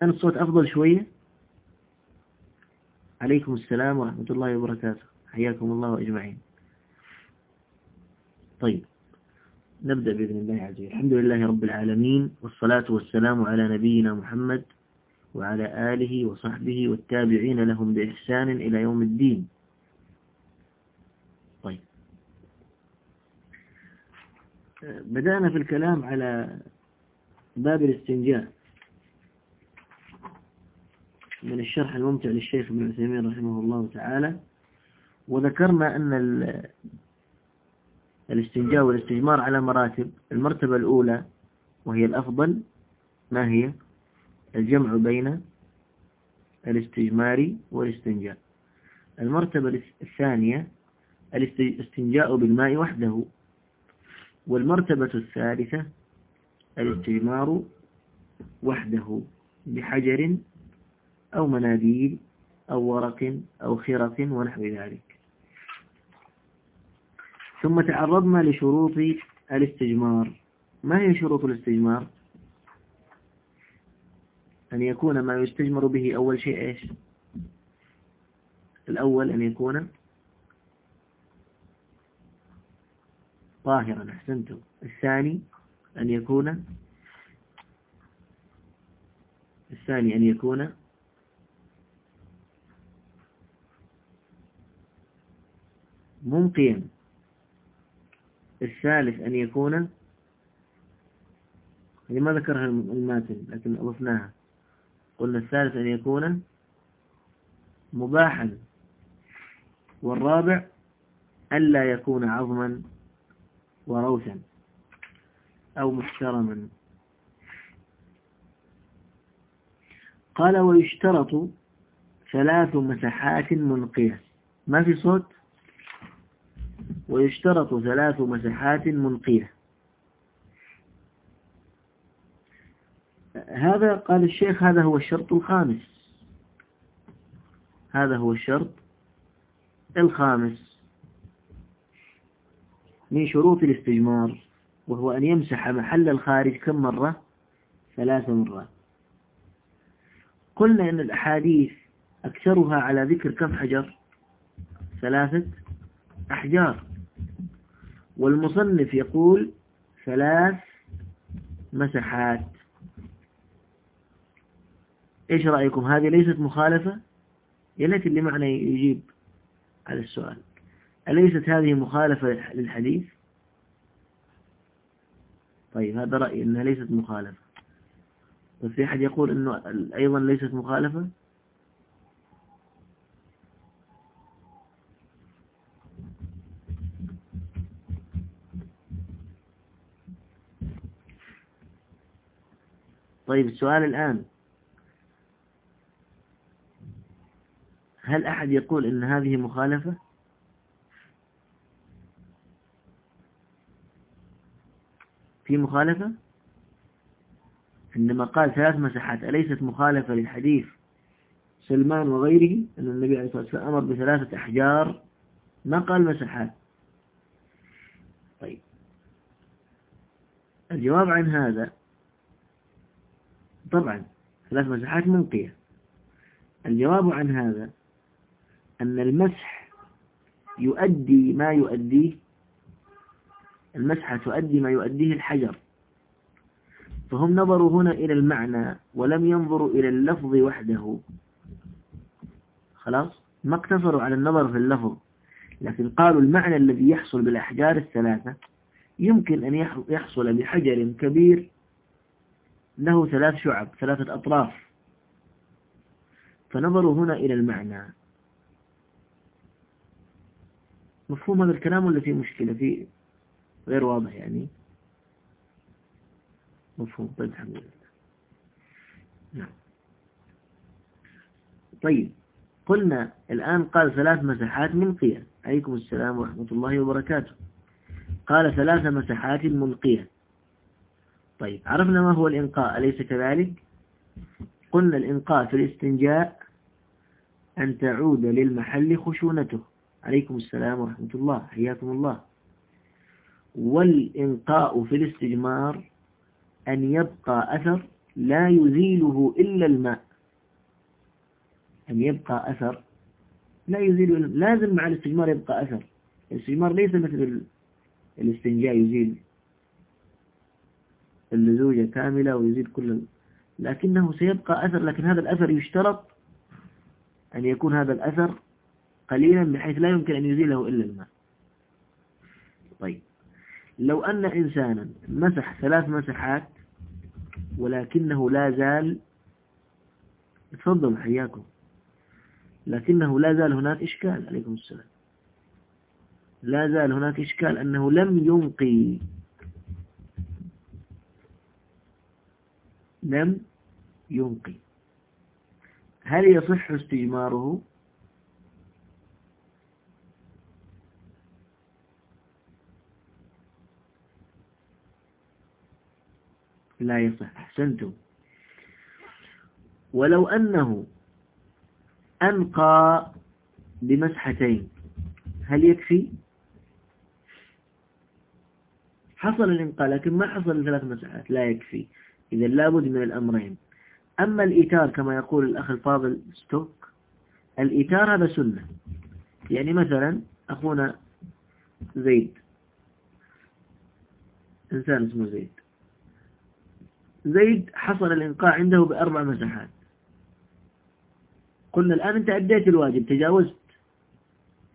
كان الصوت أفضل شوية. عليكم السلام ورحمة الله وبركاته. حياكم الله أجمعين. طيب نبدأ بإذن الله عز وجل. الحمد لله رب العالمين والصلاة والسلام على نبينا محمد وعلى آله وصحبه والتابعين لهم بإحسان إلى يوم الدين. طيب. بدأنا في الكلام على باب الاستنجاء. من الشرح الممتع للشيخ ابن عثيمين رحمه الله تعالى. وذكرنا أن الاستنجاء والاستجمار على مراتب. المرتبة الأولى وهي الأفضل ما هي؟ الجمع بين الاستجمار والاستنجاء. المرتبة الثانية الاستنجاء بالماء وحده. والمرتبة الثالثة الاستجمار وحده بحجر أو مناديل أو ورق أو خرق ونحو ذلك. ثم تعرضنا لشروط الاستجمار. ما هي شروط الاستجمار؟ أن يكون ما يستجمر به أول شيء إيش؟ الأول أن يكون طاهرا أحسنتم. الثاني أن يكون الثاني أن يكون منقيا الثالث أن يكون هذه ما ذكرها الماتن لكن أضفناها. قلنا الثالث أن يكون مباحا. والرابع ألا يكون عظما وروثا أو محترما. قال ويشترط ثلاث مسحات منقية ما في صوت؟ ويشترط ثلاث مسحات منقية. هذا قال الشيخ هذا هو الشرط الخامس. هذا هو الشرط الخامس. من شروط الاستجمار وهو أن يمسح محل الخارج كم مرة؟ ثلاث مرات. قلنا أن الأحاديث أكثرها على ذكر كم حجر؟ ثلاثة أحجار. والمصنف يقول ثلاث مسحات إيش رأيكم؟ هذه ليست مخالفة؟ يا ليت اللي معنا يجيب على السؤال. أليست هذه مخالفة للحديث؟ طيب هذا رأيي أنها ليست مخالفة. بس في أحد يقول أنه أيضا ليست مخالفة؟ طيب السؤال الآن. هل أحد يقول إن هذه مخالفة؟ في مخالفة؟ عندما قال ثلاث مساحات أليست مخالفة للحديث سلمان وغيره؟ أن النبي عليه الصلاة والسلام أمر بثلاثة أحجار. ما قال مساحات؟ طيب. الجواب عن هذا طبعا ثلاث مساحات منقية. الجواب عن هذا أن المسح يؤدي ما يؤديه المسحة تؤدي ما يؤديه الحجر. فهم نظروا هنا إلى المعنى ولم ينظروا إلى اللفظ وحده. خلاص؟ ما اقتصروا على النظر في اللفظ لكن قالوا المعنى الذي يحصل بالأحجار الثلاثة يمكن أن يحصل بحجر كبير له ثلاث شعب ثلاثة أطراف. فنظروا هنا إلى المعنى. مفهوم هذا الكلام ولا في مشكلة؟ في غير واضح يعني. مفهوم. طيب الحمد لله. نعم. طيب قلنا الآن قال ثلاث مساحات منقية عليكم السلام ورحمة الله وبركاته. قال ثلاث مساحات منقية طيب عرفنا ما هو الإنقاء أليس كذلك؟ قلنا الإنقاء في الاستنجاء أن تعود للمحل خشونته. عليكم السلام ورحمة الله حياكم الله. والإنقاء في الاستجمار أن يبقى أثر لا يزيله إلا الماء. أن يبقى أثر لا يزيل لازم مع الاستجمار يبقى أثر. الاستجمار ليس مثل الاستنجاء يزيل اللزوجة كاملة ويزيل كل لكنه سيبقى أثر لكن هذا الأثر يشترط أن يكون هذا الأثر قليلا بحيث لا يمكن أن يزيله إلا الماء. طيب. لو أن إنسانا مسح ثلاث مسحات ولكنه لا زال تفضل حياكم. لكنه لا زال هناك إشكال عليكم السلام. لا زال هناك إشكال أنه لم ينقي لم ينقي هل يصح استجماره لا يصح. أحسنتم. ولو أنه أنقى بمسحتين هل يكفي؟ حصل الإنقاء لكن ما حصل الثلاث مسحات لا يكفي. إذا لابد من الأمرين. أما الإيتار كما يقول الأخ الفاضل ستوك الإيتار هذا سنة. يعني مثلا أخونا زيد إنسان اسمه زيد. زيد حصل الإنقاء عنده بأربع مساحات. قلنا الآن أنت أديت الواجب تجاوزت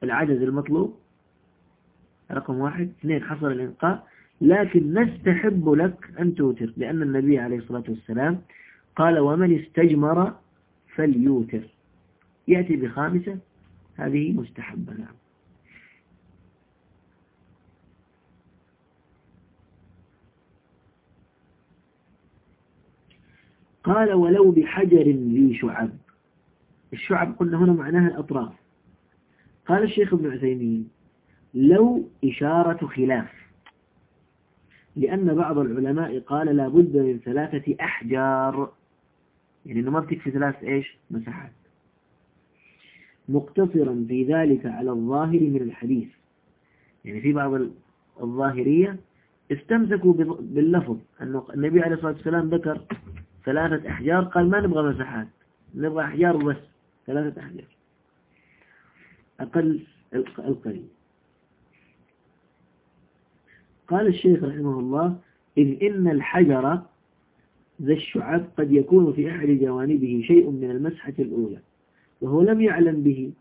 العدد المطلوب رقم واحد. اثنين حصل الإنقاء لكن نستحب لك أن توتر لأن النبي عليه الصلاة والسلام قال ومن استجمر فليوتر. يأتي بخامسة هذه مستحبة نعم. قال ولو بحجر ذي شعب. الشعب قلنا هنا معناها الأطراف. قال الشيخ ابن عثيمين لو إشارة خلاف. لأن بعض العلماء قال لا بد من ثلاثة أحجار. يعني أنه ما بتكفي ثلاث إيش؟ مساحات. مقتصرا في ذلك على الظاهر من الحديث. يعني في بعض الظاهرية استمسكوا باللفظ. أنه النبي عليه الصلاة والسلام ذكر ثلاثة أحجار قال ما نبغى مساحات. نبغى أحجار بس ثلاثة أحجار. أقل القليل. قال الشيخ رحمه الله إذ إن الحجر ذا الشعب قد يكون في أحد جوانبه شيء من المسحة الأولى وهو لم يعلم به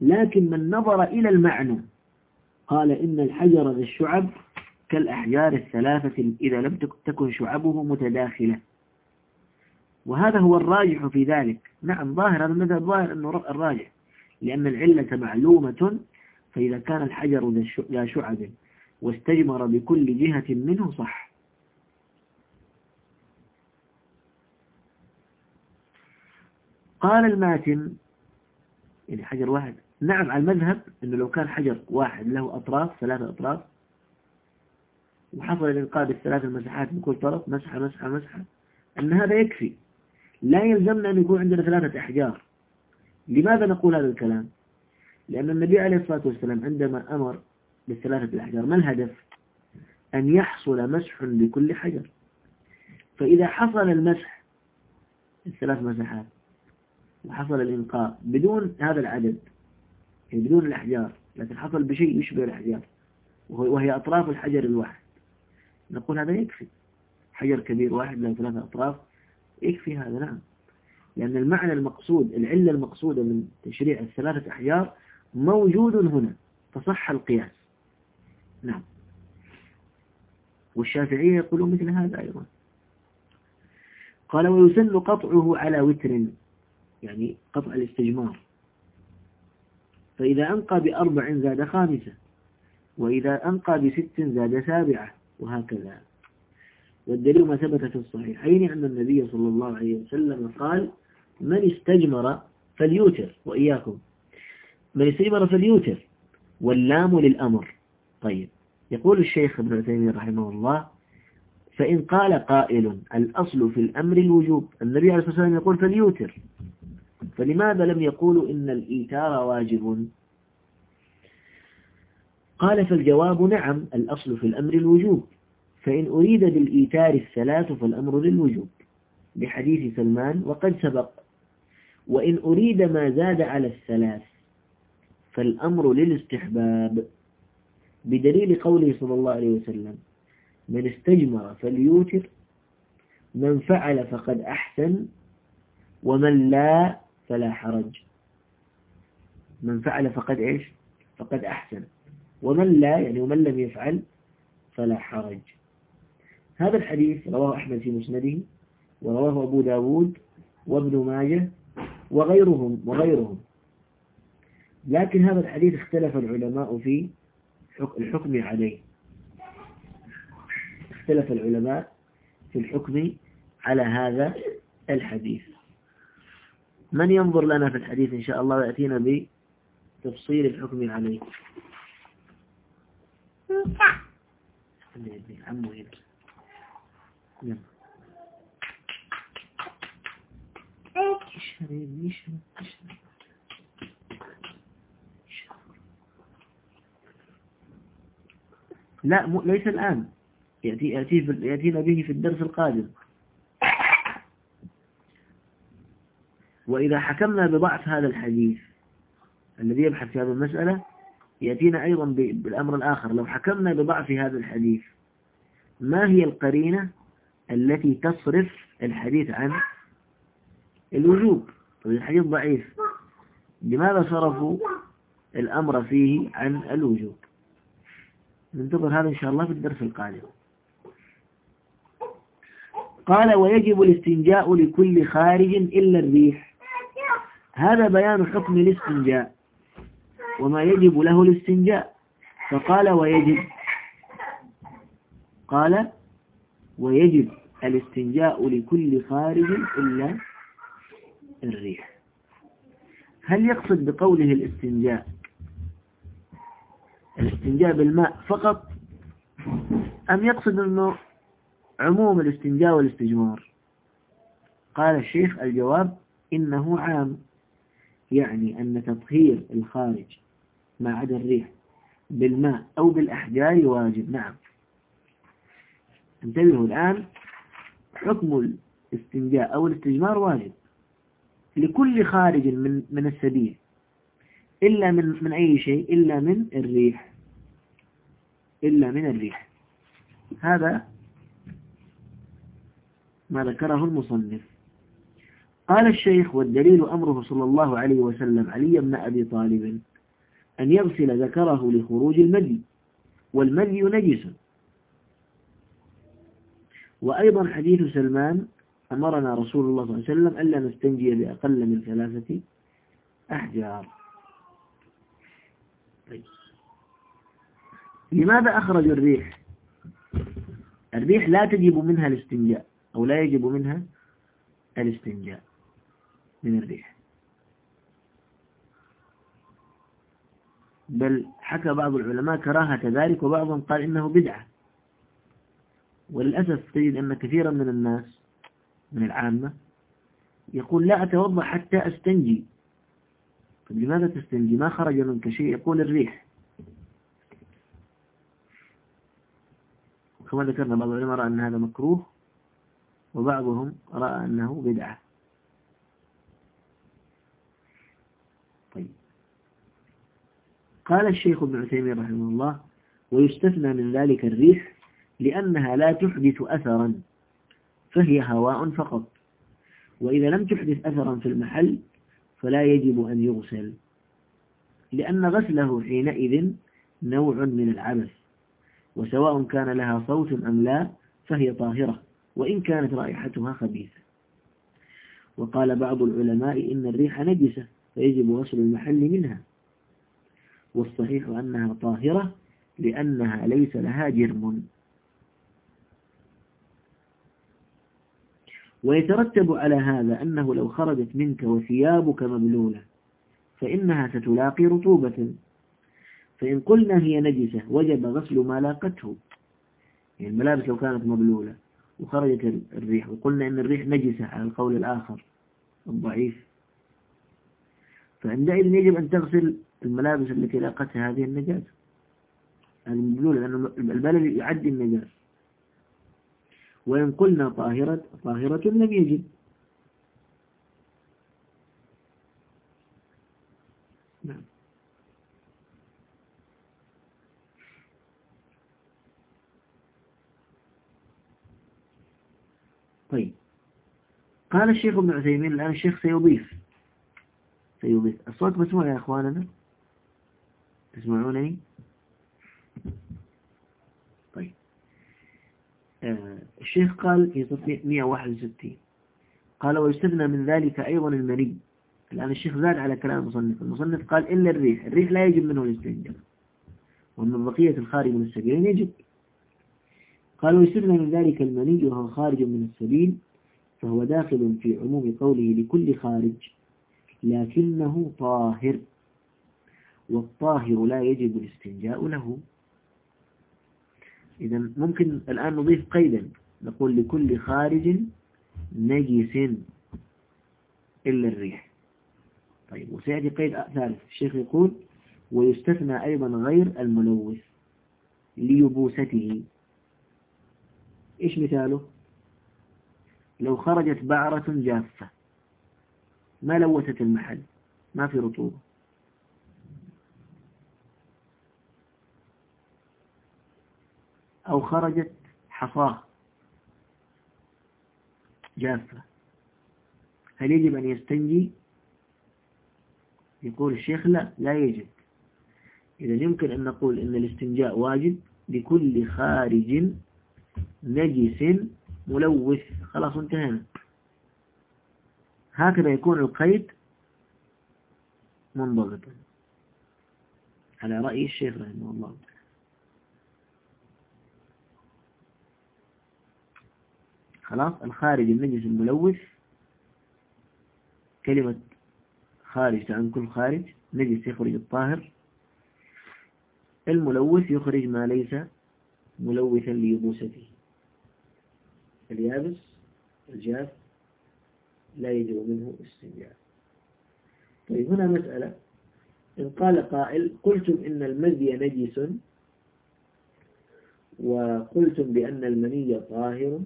لكن من نظر إلى المعنى قال إن الحجر ذا الشعب كالأحجار الثلاثة إذا لم تكن شعبه متداخلة. وهذا هو الراجح في ذلك. نعم ظاهر هذا المذهب ظاهر أنه الراجح لأن العلة معلومة فإذا كان الحجر ذا شعب واستجمر بكل جهة منه صح. قال الماتن يعني حجر واحد. نعم على المذهب أنه لو كان حجر واحد له أطراف ثلاثة أطراف وحصل الإنقاذ بالثلاث المساحات من كل طرف مسحة مسحة مسحة أن هذا يكفي. لا يلزمنا أن يكون عندنا ثلاثة أحجار. لماذا نقول هذا الكلام؟ لأن النبي عليه الصلاة والسلام عندما أمر بالثلاثة الأحجار. ما الهدف؟ أن يحصل مسح بكل حجر. فإذا حصل المسح الثلاث مسحات وحصل الإنقاء بدون هذا العدد يعني بدون الأحجار لكن حصل بشيء يشبه الأحجار وهي أطراف الحجر الواحد. نقول هذا يكفي. حجر كبير واحد له ثلاثة أطراف يكفي هذا نعم. لأن المعنى المقصود العلة المقصودة من تشريع الثلاثة أحجار موجود هنا فصح القياس. نعم. والشافعية يقولون مثل هذا أيضا. قال ويسن قطعه على وتر يعني قطع الاستجمار. فإذا أنقى بأربع زاد خامسة وإذا أنقى بست زاد سابعة وهكذا. والدليل ما ثبت في الصحيحين أن النبي صلى الله عليه وسلم قال من استجمر فليوتر وإياكم. من استجمر فليوتر واللام للأمر. طيب. يقول الشيخ ابن عثيمين رحمه الله فإن قال قائل الأصل في الأمر الوجوب النبي عليه الصلاة والسلام يقول فليوتر. فلماذا لم يقولوا إن الإيتار واجب؟ قال فالجواب نعم الأصل في الأمر الوجوب. فإن أريد بالإيتار الثلاث فالأمر للوجوب بحديث سلمان وقد سبق. وإن أريد ما زاد على الثلاث فالأمر للاستحباب. بدليل قوله صلى الله عليه وسلم من استجمر فليوتر من فعل فقد أحسن ومن لا فلا حرج. من فعل فقد إيش؟ فقد أحسن. ومن لا يعني ومن لم يفعل فلا حرج. هذا الحديث رواه أحمد في مسنده ورواه أبو داود وابن ماجه وغيرهم وغيرهم. لكن هذا الحديث اختلف العلماء في الحكم عليه. اختلف العلماء في الحكم على هذا الحديث. من ينظر لنا في الحديث إن شاء الله ويأتينا بتفصيل الحكم عليه؟ هنا لا م... ليس الآن. يأتي يأتي في... يأتينا به في الدرس القادم. وإذا حكمنا بضعف هذا الحديث الذي يبحث في هذه المسألة يأتينا أيضا بالأمر الآخر. لو حكمنا بضعف هذا الحديث ما هي القرينة التي تصرف الحديث عن الوجوب؟ طيب الحديث ضعيف. لماذا صرفوا الأمر فيه عن الوجوب؟ ننتظر هذا إن شاء الله في الدرس القادم. قال ويجب الاستنجاء لكل خارج إلا الريح. هذا بيان حكم الاستنجاء. وما يجب له الاستنجاء. فقال ويجب. قال ويجب الاستنجاء لكل خارج إلا الريح. هل يقصد بقوله الاستنجاء الاستنجاء بالماء فقط أم يقصد أنه عموم الاستنجاء والاستجمار؟ قال الشيخ الجواب إنه عام يعني أن تطهير الخارج ما عدا الريح بالماء أو بالأحجار واجب. نعم. انتبهوا الآن حكم الاستنجاء أو الاستجمار واجب لكل خارج من من السبيل. إلا من من أي شيء؟ إلا من الريح. إلا من الريح. هذا ما ذكره المصنف. قال الشيخ والدليل أمره صلى الله عليه وسلم علي بن أبي طالب أن يغسل ذكره لخروج المدي والمدي نجس. وأيضا حديث سلمان أمرنا رسول الله صلى الله عليه وسلم ألا نستنجي بأقل من ثلاثة أحجار طيب. لماذا أخرج الريح؟ الريح لا تجب منها الاستنجاء أو لا يجب منها الاستنجاء من الريح. بل حكى بعض العلماء كراهة ذلك وبعضهم قال إنه بدعة. وللأسف تجد أن كثيرا من الناس من العامة يقول لا أتوضأ حتى أستنجي. لماذا تستنجي؟ ما خرج منك شيء؟ يقول الريح. وكما ذكرنا بعض العلماء رأى أن هذا مكروه وبعضهم رأى أنه بدعة. طيب. قال الشيخ ابن عثيمين رحمه الله ويستثنى من ذلك الريح لأنها لا تحدث أثرا فهي هواء فقط. وإذا لم تحدث أثرا في المحل فلا يجب أن يغسل لأن غسله حينئذ نوع من العبث. وسواء كان لها صوت أم لا فهي طاهرة وإن كانت رائحتها خبيثة. وقال بعض العلماء إن الريح نجسة فيجب غسل المحل منها. والصحيح أنها طاهرة لأنها ليس لها جرم. ويترتب على هذا أنه لو خرجت منك وثيابك مبلولة فإنها ستلاقي رطوبة. فإن قلنا هي نجسة وجب غسل ما لاقته. يعني الملابس لو كانت مبلولة وخرجت الريح وقلنا إن الريح نجسة على القول الآخر الضعيف. فعندئذ يجب أن تغسل الملابس التي لاقتها هذه النجاسة. هذه لأن البلد يعدي النجاسة. وإن قلنا طاهرة طاهرة لم يجب نعم طيب قال الشيخ ابن عثيمين الآن الشيخ سيضيف. سيضيف. الصوت مسموع يا أخواننا؟ تسمعونني؟ طيب. آه الشيخ قال في صفحة 161 قال ويستثنى من ذلك أيضا المني الآن الشيخ زاد على كلام المصنف. المصنف قال إلا الريح. الريح لا يجب منه الاستنجاء. ومن بقية الخارج من السبيلين يجب. قال ويستثنى من ذلك المني وهو خارج من السبيل. فهو داخل في عموم قوله لكل خارج لكنه طاهر. والطاهر لا يجب الاستنجاء له. إذا ممكن الآن نضيف قيدا نقول لكل خارج نجس إلا الريح. طيب وسيأتي قيد ثالث. الشيخ يقول ويستثنى أيضا غير الملوث ليبوسته. إيش مثاله؟ لو خرجت بعرة جافة. ما لوثت المحل. ما في رطوبة. أو خرجت حصاة جافة. هل يجب أن يستنجي؟ يقول الشيخ لا لا يجب. إذا يمكن أن نقول أن الاستنجاء واجب لكل خارج نجس ملوث. خلاص انتهينا. هكذا يكون القيد منضبطا على رأي الشيخ رحمه الله. خلاص الخارج النجس الملوث. كلمة خارج عن كل خارج. نجس يخرج الطاهر. الملوث يخرج ما ليس ملوثا ليبوسته. اليابس الجاف لا يجب منه استنجاء. طيب هنا مسألة. إن قال قائل قلتم إن المذي نجس وقلتم بأن المني طاهر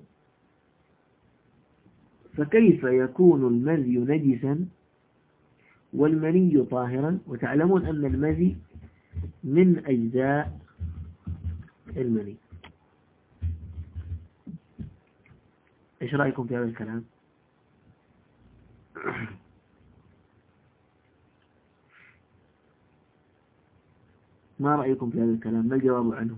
فكيف يكون المذي نجسا والمني طاهرا؟ وتعلمون أن المذي من أجزاء المني. إيش رأيكم في هذا الكلام؟ ما رأيكم في هذا الكلام؟ ما الجواب عنه؟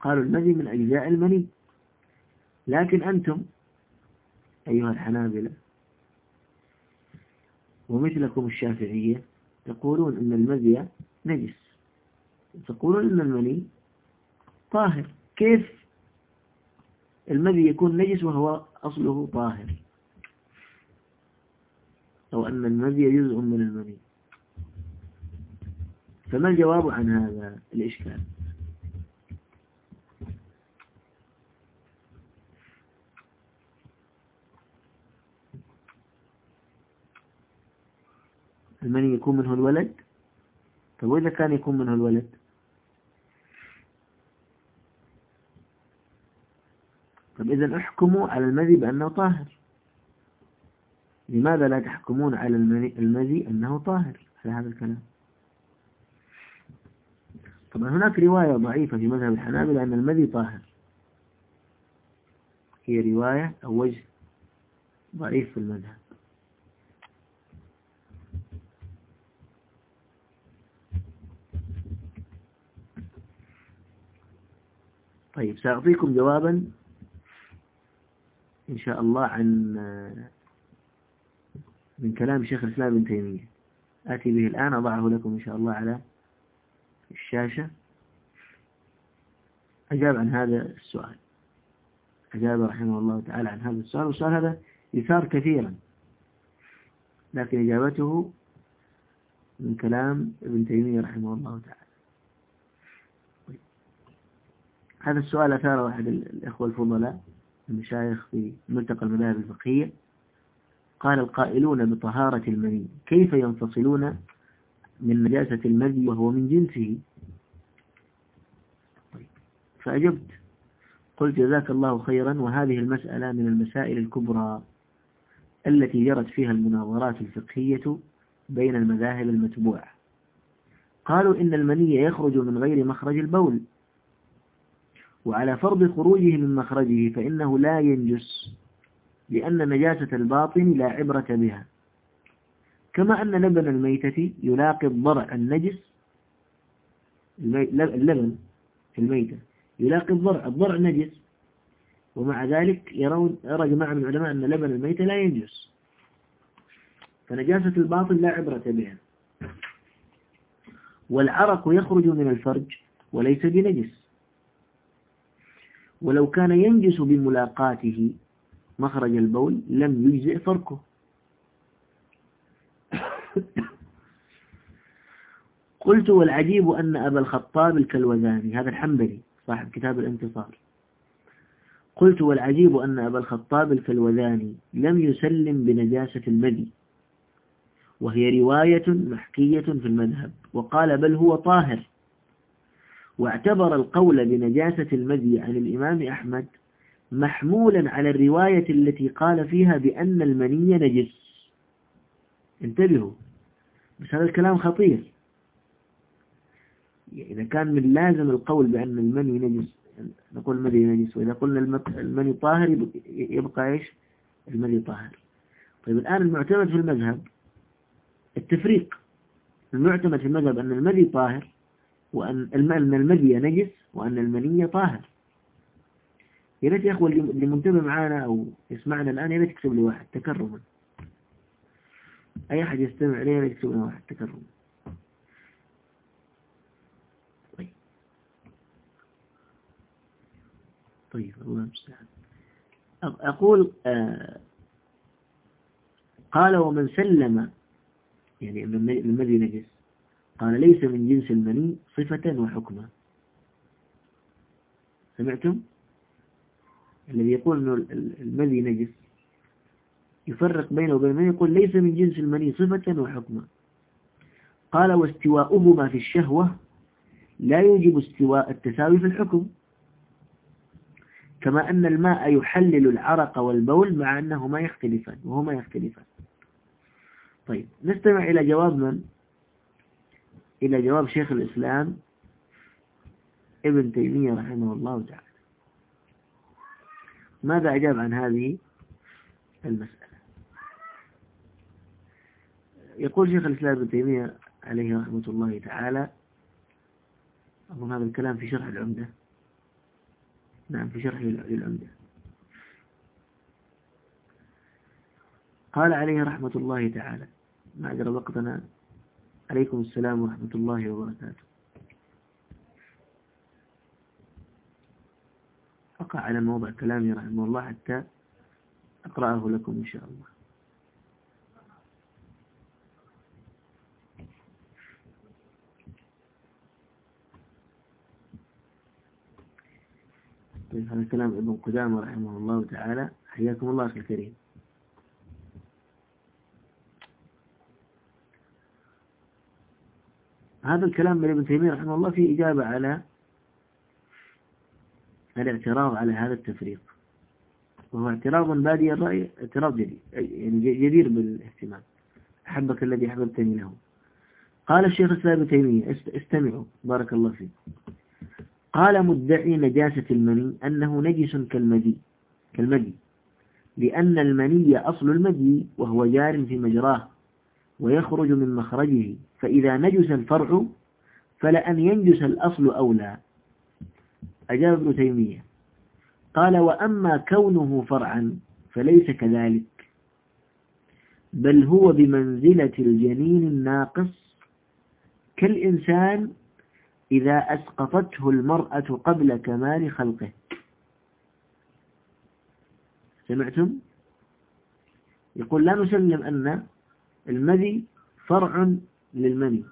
قالوا المذي من أجزاء المني. لكن أنتم أيها الحنابلة ومثلكم الشافعية تقولون أن المذي نجس. تقولون أن المني طاهر. كيف المذي يكون نجس وهو أصله طاهر؟ أو أن المذي جزء من المني. فما الجواب عن هذا الإشكال؟ المني يكون منه الولد؟ طيب وإذا كان يكون منه الولد؟ طيب إذا احكموا على المذي بأنه طاهر. لماذا لا تحكمون على المذي أنه طاهر على هذا الكلام؟ طبعا هناك رواية ضعيفة في مذهب الحنابلة أن المذي طاهر. هي رواية أو وجه ضعيف في المذهب. طيب سأعطيكم جوابا إن شاء الله عن من كلام شيخ الإسلام ابن تيمية. آتي به الآن أضعه لكم إن شاء الله على الشاشة. أجاب عن هذا السؤال. أجاب رحمه الله تعالى عن هذا السؤال والسؤال هذا يثار كثيرا. لكن إجابته من كلام ابن تيمية رحمه الله تعالى. هذا السؤال أثار أحد الإخوة الفضلاء المشايخ في ملتقى المذاهب الفقهية. قال القائلون بطهارة المني كيف ينفصلون من نجاسة المذي وهو من جنسه؟ طيب فأجبت. قلت جزاك الله خيرا وهذه المسألة من المسائل الكبرى التي جرت فيها المناظرات الفقهية بين المذاهب المتبوعة. قالوا إن المني يخرج من غير مخرج البول. وعلى فرض خروجه من مخرجه فإنه لا ينجس لأن نجاسة الباطن لا عبرة بها. كما أن لبن الميتة يلاقي الضرع النجس اللبن في الميتة يلاقي الضرع الضرع نجس. ومع ذلك يرون يرى جماعة من العلماء أن لبن الميتة لا ينجس. فنجاسة الباطن لا عبرة بها. والعرق يخرج من الفرج وليس بنجس. ولو كان ينجس بملاقاته مخرج البول لم يجزئ فركه قلت والعجيب أن أبا الخطاب الكلوذاني هذا الحنبلي صاحب كتاب الانتصار. قلت والعجيب أن أبا الخطاب الكلوذاني لم يسلم بنجاسة المدي وهي رواية محكية في المذهب وقال بل هو طاهر. واعتبر القول بنجاسة المدي عن الإمام أحمد محمولا على الرواية التي قال فيها بأن المني نجس. انتبهوا بس هذا الكلام خطير. إذا كان من لازم القول بأن المني نجس نقول المني نجس وإذا قلنا المني طاهر يبقى إيش؟ المني طاهر. طيب الآن المعتمد في المذهب التفريق. المعتمد في المذهب أن المذي طاهر وأن المذي نجس وأن المني طاهر. يا ريت يا أخوة اللي منتبه معانا أو يسمعنا الآن يا ريت يكتب لي واحد تكرما. أي أحد يستمع لي يكتب لي واحد تكرما. طيب. طيب الله المستعان. أقول آه قال ومن سلم يعني المذي نجس. قال ليس من جنس المني صفة وحكمة سمعتم؟ الذي يقول أنه المذي نجس. يفرق بينه وبين المني يقول ليس من جنس المني صفة وحكمة قال واستواؤهما في الشهوة لا يوجب استواء التساوي في الحكم. كما أن الماء يحلل العرق والبول مع أنهما يختلفان وهما يختلفان. طيب نستمع إلى جواب من؟ إلى جواب شيخ الإسلام ابن تيمية رحمه الله تعالى. ماذا أجاب عن هذه المسألة؟ يقول شيخ الإسلام ابن تيمية عليه رحمة الله تعالى أظن هذا الكلام في شرح العمدة. نعم في شرح العمدة. قال عليه رحمة الله تعالى معذر وقتنا عليكم السلام ورحمة الله وبركاته. أقع على موضع كلامي رحمه الله حتى أقرأه لكم إن شاء الله. هذا كلام ابن قدامة رحمه الله تعالى. حياكم الله أخي الكريم. هذا الكلام من ابن تيمية رحمه الله فيه إجابة على الاعتراض على هذا التفريق. وهو اعتراض بادي الرأي اعتراض جديد يعني جدير بالاهتمام. أحبك الذي أحببتني له. قال الشيخ الإسلام ابن تيمية استمعوا بارك الله فيكم قال مدعي نجاسة المني أنه نجس كالمدي كالمدي لأن المني أصل المدي وهو جار في مجراه. ويخرج من مخرجه فإذا نجس الفرع فلأن ينجس الأصل أولى أجاب ابن تيمية. قال وأما كونه فرعا فليس كذلك بل هو بمنزلة الجنين الناقص. كالإنسان إذا أسقطته المرأة قبل كمال خلقه. سمعتم؟ يقول لا نسلم أن المذي فرع للمني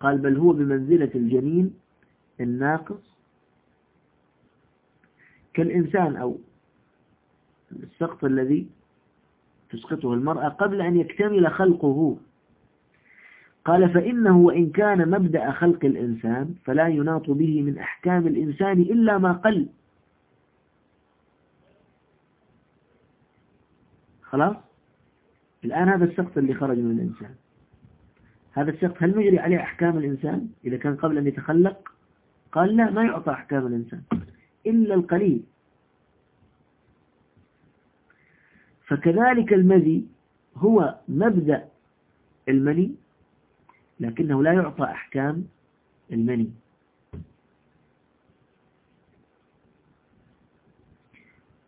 قال بل هو بمنزلة الجنين الناقص. كالإنسان أو السقط الذي تسقطه المرأة قبل أن يكتمل خلقه. قال فإنه وإن كان مبدأ خلق الإنسان فلا يناط به من أحكام الإنسان إلا ما قل. خلاص؟ الآن هذا السقط اللي خرج من الإنسان. هذا السقط هل نجري عليه أحكام الإنسان؟ إذا كان قبل أن يتخلق قال لا ما يعطى أحكام الإنسان إلا القليل. فكذلك المذي هو مبدأ المني لكنه لا يعطى أحكام المني.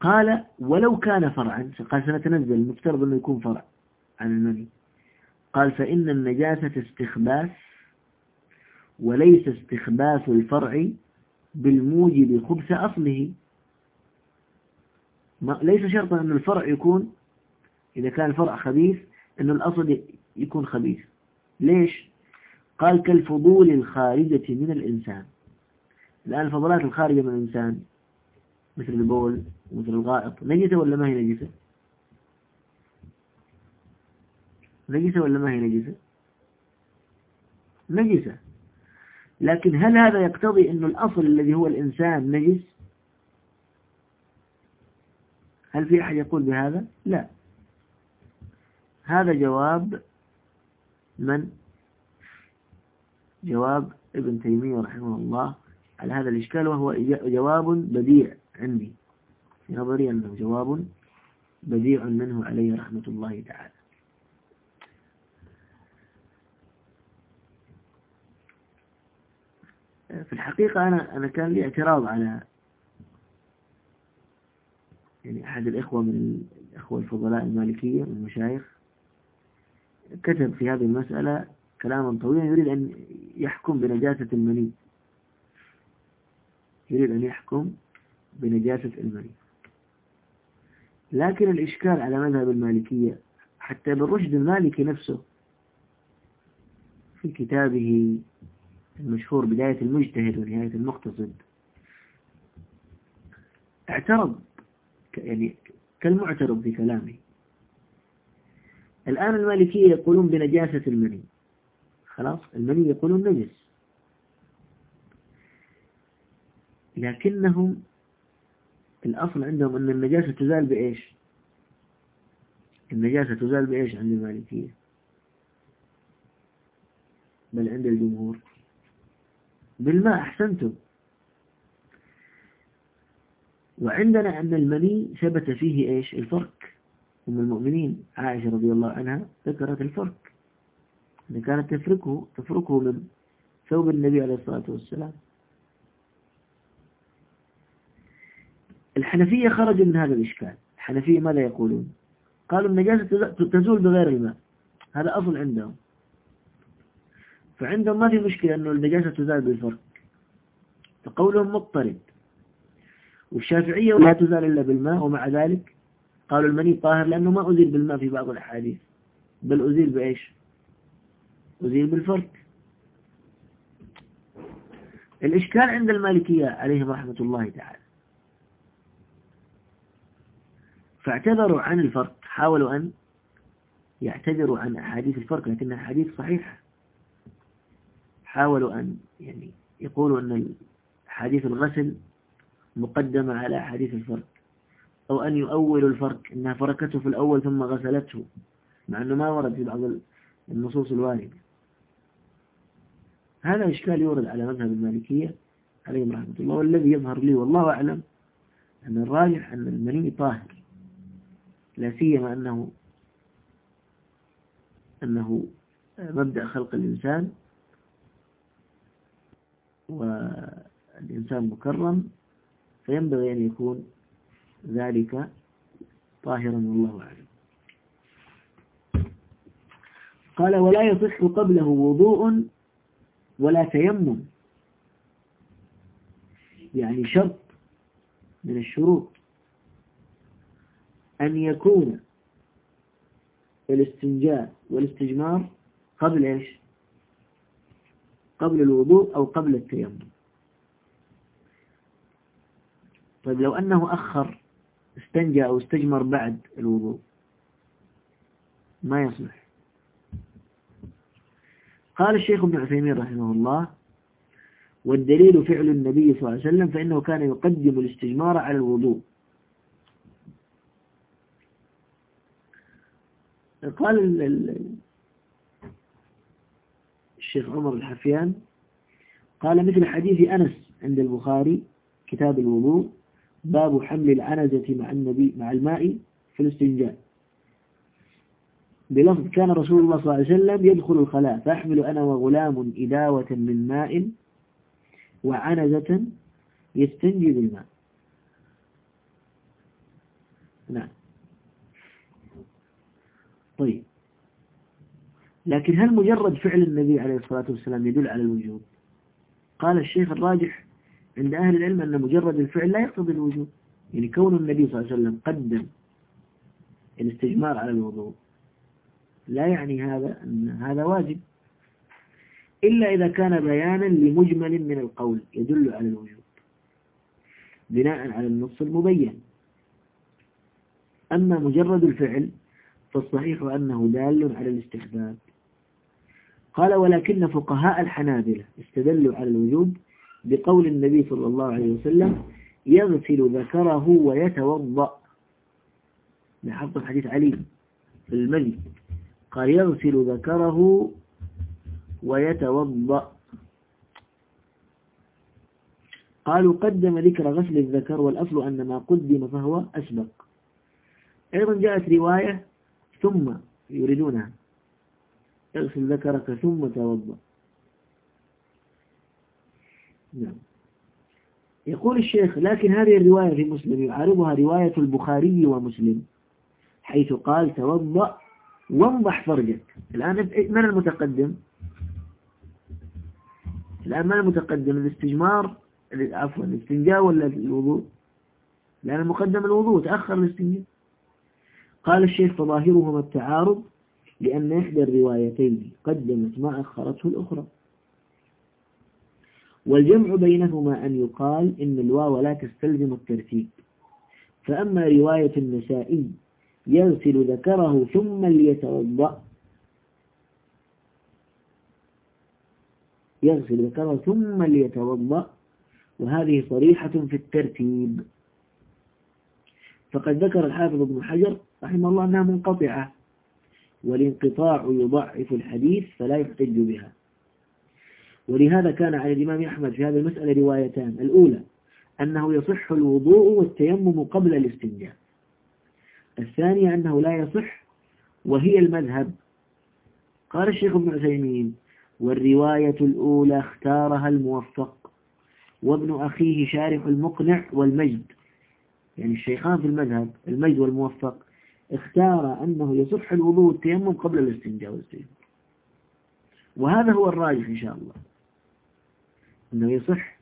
قال ولو كان فرعا قال سنتنزل المفترض أنه يكون فرع. عن المني قال فإن النجاسة استخباث وليس استخباث الفرع بالموجب خبث أصله. ليس شرطا أن الفرع يكون إذا كان الفرع خبيث أن الأصل يكون خبيث. ليش؟ قال كالفضول الخارجة من الإنسان. الآن الفضلات الخارجة من الإنسان مثل البول ومثل الغائط نجسة ولا ما هي نجسة؟ نجسة ولا ما هي نجسة؟ نجسة. لكن هل هذا يقتضي أن الأصل الذي هو الإنسان نجس؟ هل في أحد يقول بهذا؟ لا. هذا جواب من؟ جواب ابن تيمية رحمه الله على هذا الإشكال وهو جواب بديع عندي في نظري أنه جواب بديع منه عليه رحمة الله تعالى. في الحقيقة أنا أنا كان لي اعتراض على يعني أحد الإخوة من الإخوة الفضلاء المالكية من المشايخ كتب في هذه المسألة كلاما طويلا يريد أن يحكم بنجاسة المني. يريد أن يحكم بنجاسة المني. لكن الإشكال على مذهب المالكية حتى بالرشد المالكي نفسه في كتابه المشهور بداية المجتهد ونهاية المقتصد. اعترض يعني كالمعترض في كلامه. الآن المالكية يقولون بنجاسة المني. خلاص المني يقولون نجس. لكنهم الأصل عندهم أن النجاسة تزال بإيش؟ النجاسة تزال بإيش عند المالكية؟ بل عند الجمهور. بالماء أحسنتم. وعندنا أن المني ثبت فيه إيش؟ الفرق أم المؤمنين عائشة رضي الله عنها ذكرت الفرق أن كانت تفركه تفركه من ثوب النبي عليه الصلاة والسلام. الحنفية خرجوا من هذا الإشكال. الحنفية ماذا يقولون؟ قالوا النجاسة تزول بغير الماء. هذا أصل عندهم. فعندهم ما في مشكلة أنه النجاسة تزال بالفرق. فقولهم مضطرد والشافعية لا تزال إلا بالماء ومع ذلك قالوا المني طاهر لأنه ما أزيل بالماء في بعض الأحاديث. بل أزيل بإيش؟ أزيل بالفرق. الإشكال عند المالكية عليهم رحمة الله تعالى. فاعتذروا عن الفرق حاولوا أن يعتذروا عن أحاديث الفرق لكنها أحاديث صحيحة. حاولوا أن يعني يقولوا أن حديث الغسل مقدمة على حديث الفرق. أو أن يؤولوا الفرق أنها فركته في الأول ثم غسلته مع أنه ما ورد في بعض النصوص الواردة. هذا إشكال يورد على مذهب المالكية عليهم رحمة الله والذي يظهر لي والله أعلم أن الراجح أن المني طاهر. لا سيما أنه أنه مبدأ خلق الإنسان والإنسان مكرم فينبغي أن يكون ذلك طاهرا والله أعلم. قال ولا يصح قبله وضوء ولا تيمم. يعني شرط من الشروط أن يكون الاستنجاء والاستجمار قبل إيش؟ قبل الوضوء أو قبل التيمم. طيب لو أنه أخر استنجى أو استجمر بعد الوضوء ما يصلح. قال الشيخ ابن عثيمين رحمه الله والدليل فعل النبي صلى الله عليه وسلم فإنه كان يقدم الاستجمار على الوضوء. قال الشيخ عمر الحفيان قال مثل حديث أنس عند البخاري كتاب الوضوء باب حمل العنزة مع النبي مع الماء في الاستنجاء. بلفظ كان رسول الله صلى الله عليه وسلم يدخل الخلاء فأحمل أنا وغلام إداوة من ماء وعنزة يستنجي بالماء. نعم. طيب. لكن هل مجرد فعل النبي عليه الصلاة والسلام يدل على الوجوب؟ قال الشيخ الراجح عند أهل العلم أن مجرد الفعل لا يقتضي الوجوب. يعني كون النبي صلى الله عليه وسلم قدم الاستجمار على الوضوء لا يعني هذا أن هذا واجب. إلا إذا كان بيانا لمجمل من القول يدل على الوجوب بناء على النص المبين. أما مجرد الفعل فالصحيح أنه دال على الاستحباب. قال ولكن فقهاء الحنابلة استدلوا على الوجوب بقول النبي صلى الله عليه وسلم يغسل ذكره ويتوضأ. لاحظت الحديث علي في المجد. قال يغسل ذكره ويتوضأ. قالوا قدم ذكر غسل الذكر والأصل أن ما قدم فهو أسبق. أيضا جاءت رواية ثم يريدونها. اغسل ذكرك ثم توضأ. نعم. يقول الشيخ لكن هذه الرواية في مسلم يعارضها رواية البخاري ومسلم حيث قال توضأ وانضح فرجك. الآن من المتقدم؟ الآن من المتقدم؟ الاستجمار عفوا الاستنجاء ولا الوضوء؟ لأن المقدم الوضوء تأخر الاستنجاء. قال الشيخ فظاهرهما التعارض لأن إحدى الروايتين قدمت ما أخرته الأخرى. والجمع بينهما أن يقال إن الواو لا تستلزم الترتيب. فأما رواية النسائي يغسل ذكره ثم ليتوضأ. يغسل ذكره ثم ليتوضأ وهذه صريحة في الترتيب. فقد ذكر الحافظ ابن حجر رحمه الله أنها منقطعة. والانقطاع يضعف الحديث فلا يحتج بها. ولهذا كان على الإمام أحمد في هذه المسألة روايتان. الأولى أنه يصح الوضوء والتيمم قبل الاستنجاء. الثانية أنه لا يصح وهي المذهب. قال الشيخ ابن عثيمين والرواية الأولى اختارها الموفق وابن أخيه شارح المقنع والمجد. يعني الشيخان في المذهب المجد والموفق اختار أنه يصح الوضوء والتيمم قبل الاستنجاء والاستجمار وهذا هو الراجح إن شاء الله. أنه يصح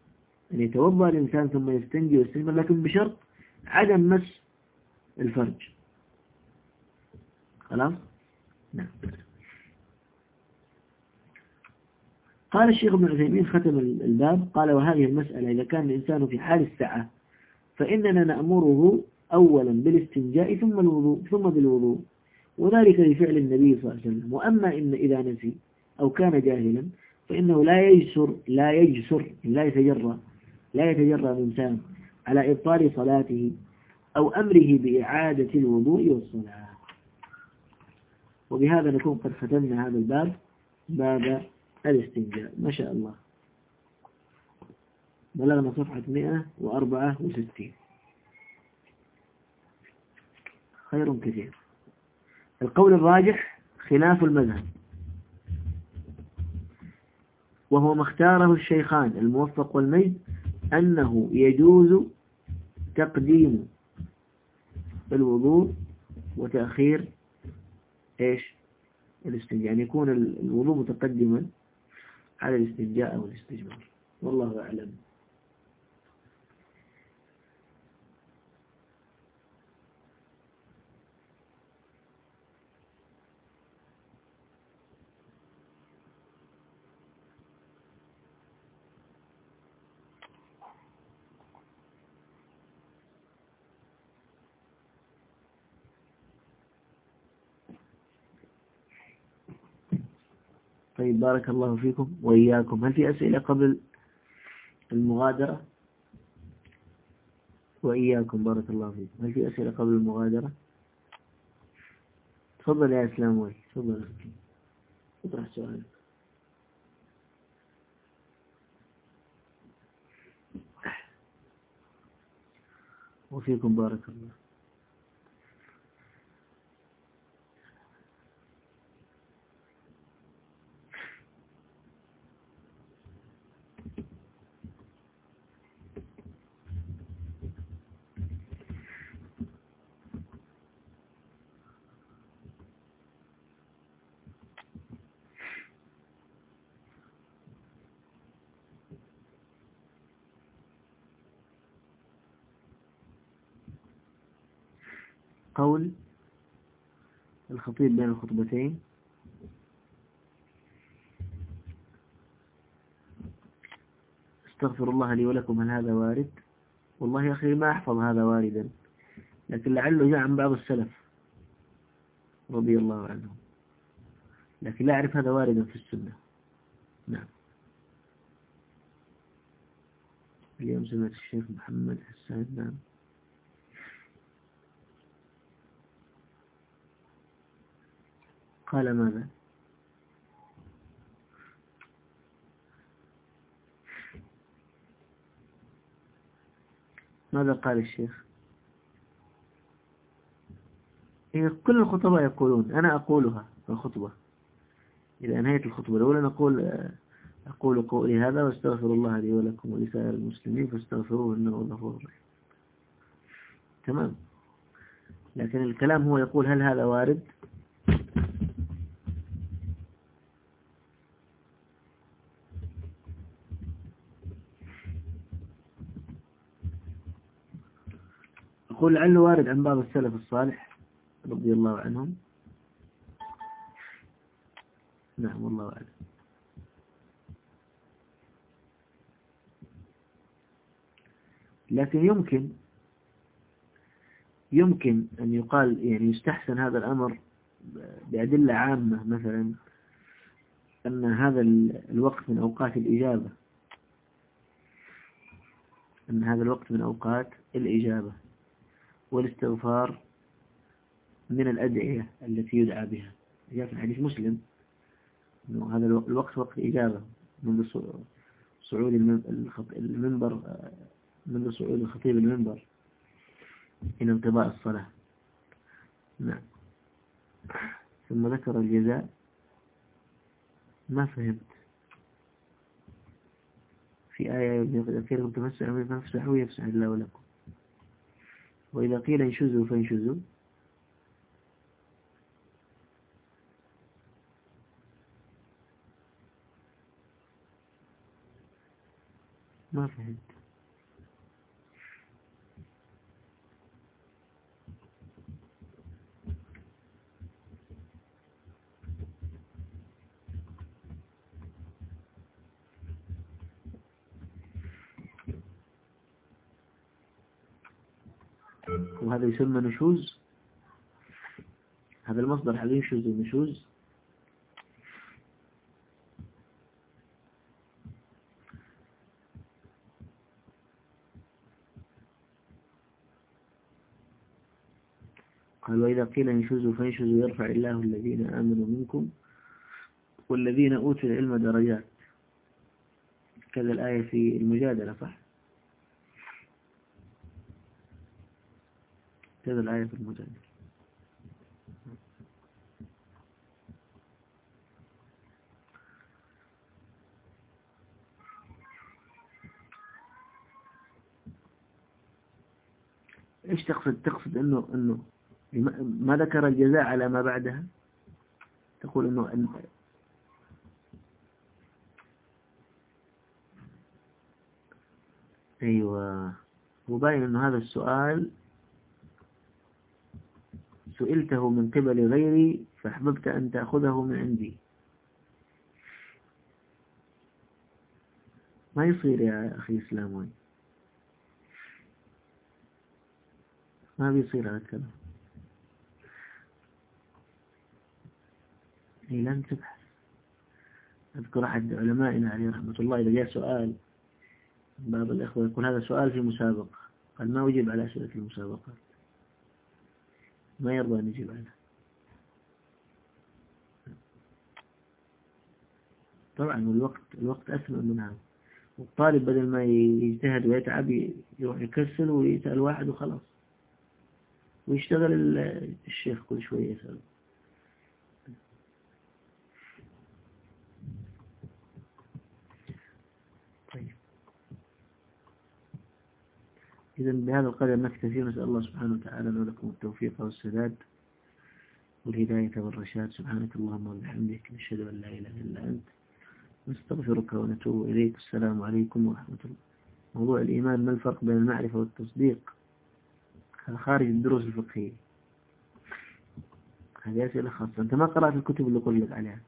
أن يتوضأ الإنسان ثم يستنجي ويستجمر لكن بشرط عدم مس الفرج. خلاص؟ نعم. قال الشيخ ابن عثيمين ختم الباب قال وهذه المسألة إذا كان الإنسان في حال السعة فإننا نأمره أولا بالاستنجاء ثم الوضوء ثم بالوضوء. وذلك لفعل النبي صلى الله عليه وسلم. وأما إن إذا نسي أو كان جاهلا فإنه لا يجسر لا يجسر لا يتجرى لا يتجرى الإنسان على إبطال صلاته أو أمره بإعادة الوضوء والصلاة. وبهذا نكون قد ختمنا هذا الباب باب الاستنجاء. ما شاء الله. بلغنا صفحة 164 خير كثير. القول الراجح خلاف المذهب. وهو ما اختاره الشيخان الموفق والميت أنه يجوز تقديم الوضوء وتأخير إيش؟ الاستنجاء. يعني يكون الوضوء متقدما على الاستنجاء أو الاستجمار والله أعلم. طيب بارك الله فيكم وإياكم. هل في أسئلة قبل المغادرة؟ وإياكم بارك الله فيكم. هل في أسئلة قبل المغادرة؟ تفضل يا إسلام وي تفضل. اطرح سؤالك. وفيكم بارك الله. قول الخطيب بين الخطبتين. استغفر الله لي ولكم هل هذا وارد؟ والله يا أخي ما أحفظ هذا واردا لكن لعله جاء عن بعض السلف رضي الله عنهم. لكن لا أعرف هذا واردا في السنة. نعم. اليوم سمعت الشيخ محمد حسان نعم. قال ماذا؟ ماذا قال الشيخ؟ إيه، كل الخطباء يقولون أنا أقولها في الخطبة. إذا انهيت الخطبة الأولى نقول أقول قولي هذا واستغفر الله لي ولكم ولسائر المسلمين فاستغفروه إنه غفور رحيم. تمام. لكن الكلام هو يقول هل هذا وارد؟ يقول لعله وارد عن بعض السلف الصالح رضي الله عنهم. نعم والله أعلم. لكن يمكن يمكن أن يقال يعني يستحسن هذا الأمر بأدلة عامة مثلا أن هذا الوقت من أوقات الإجابة. أن هذا الوقت من أوقات الإجابة. والاستغفار من الأدعية التي يدعى بها. جاء في الحديث مسلم أنه هذا الوقت وقت إجابة منذ صعود المنبر منذ صعود الخطيب المنبر إلى انقضاء الصلاة. نعم. ثم ذكر الجزاء. ما فهمت؟ في آية يقول لكم تمسحوا فافسحوا يفسح الله لكم وإذا قيل انشزوا فانشزوا. ما فهمت. وهذا يسمى نشوز؟ هذا المصدر هل ينشز النشوز؟ قال وإذا قيل انشزوا فانشزوا يرفع الله الذين آمنوا منكم والذين أوتوا العلم درجات. كذا الآية في المجادلة صح؟ كذا الآية في المجادلة. إيش تقصد؟ تقصد انه إنه ما ذكر الجزاء على ما بعدها؟ تقول إنه أن أيوه. وباين إنه هذا السؤال سئلته من قبل غيري فأحببت أن تأخذه من عندي. ما يصير يا أخي إسلامي؟ ما بيصير هذا الكلام إيه لن تبحث. أذكر أحد علمائنا عليه رحمة الله إذا جاء سؤال بعض الإخوة يقول هذا سؤال في مسابقة. قال ما أجيب على أسئلة المسابقات ما يرضى أن يجيب عنها. طبعا الوقت الوقت أثمن من هذا والطالب بدل ما يجتهد ويتعب يروح يكسل ويسأل واحد وخلاص. ويشتغل الشيخ كل شوية يسأل طيب إذا بهذا القدر نكتفي نسأل الله سبحانه وتعالى لكم التوفيق والسداد والهداية والرشاد. سبحانك اللهم وبحمدك نشهد أن لا إله إلا أنت. نستغفرك ونتوب إليك. السلام عليكم ورحمة الله. موضوع الإيمان ما الفرق بين المعرفة والتصديق؟ خارج الدروس الفقهية. هذه أسئلة خاصة. أنت ما قرأت الكتب اللي قلت لك عليها؟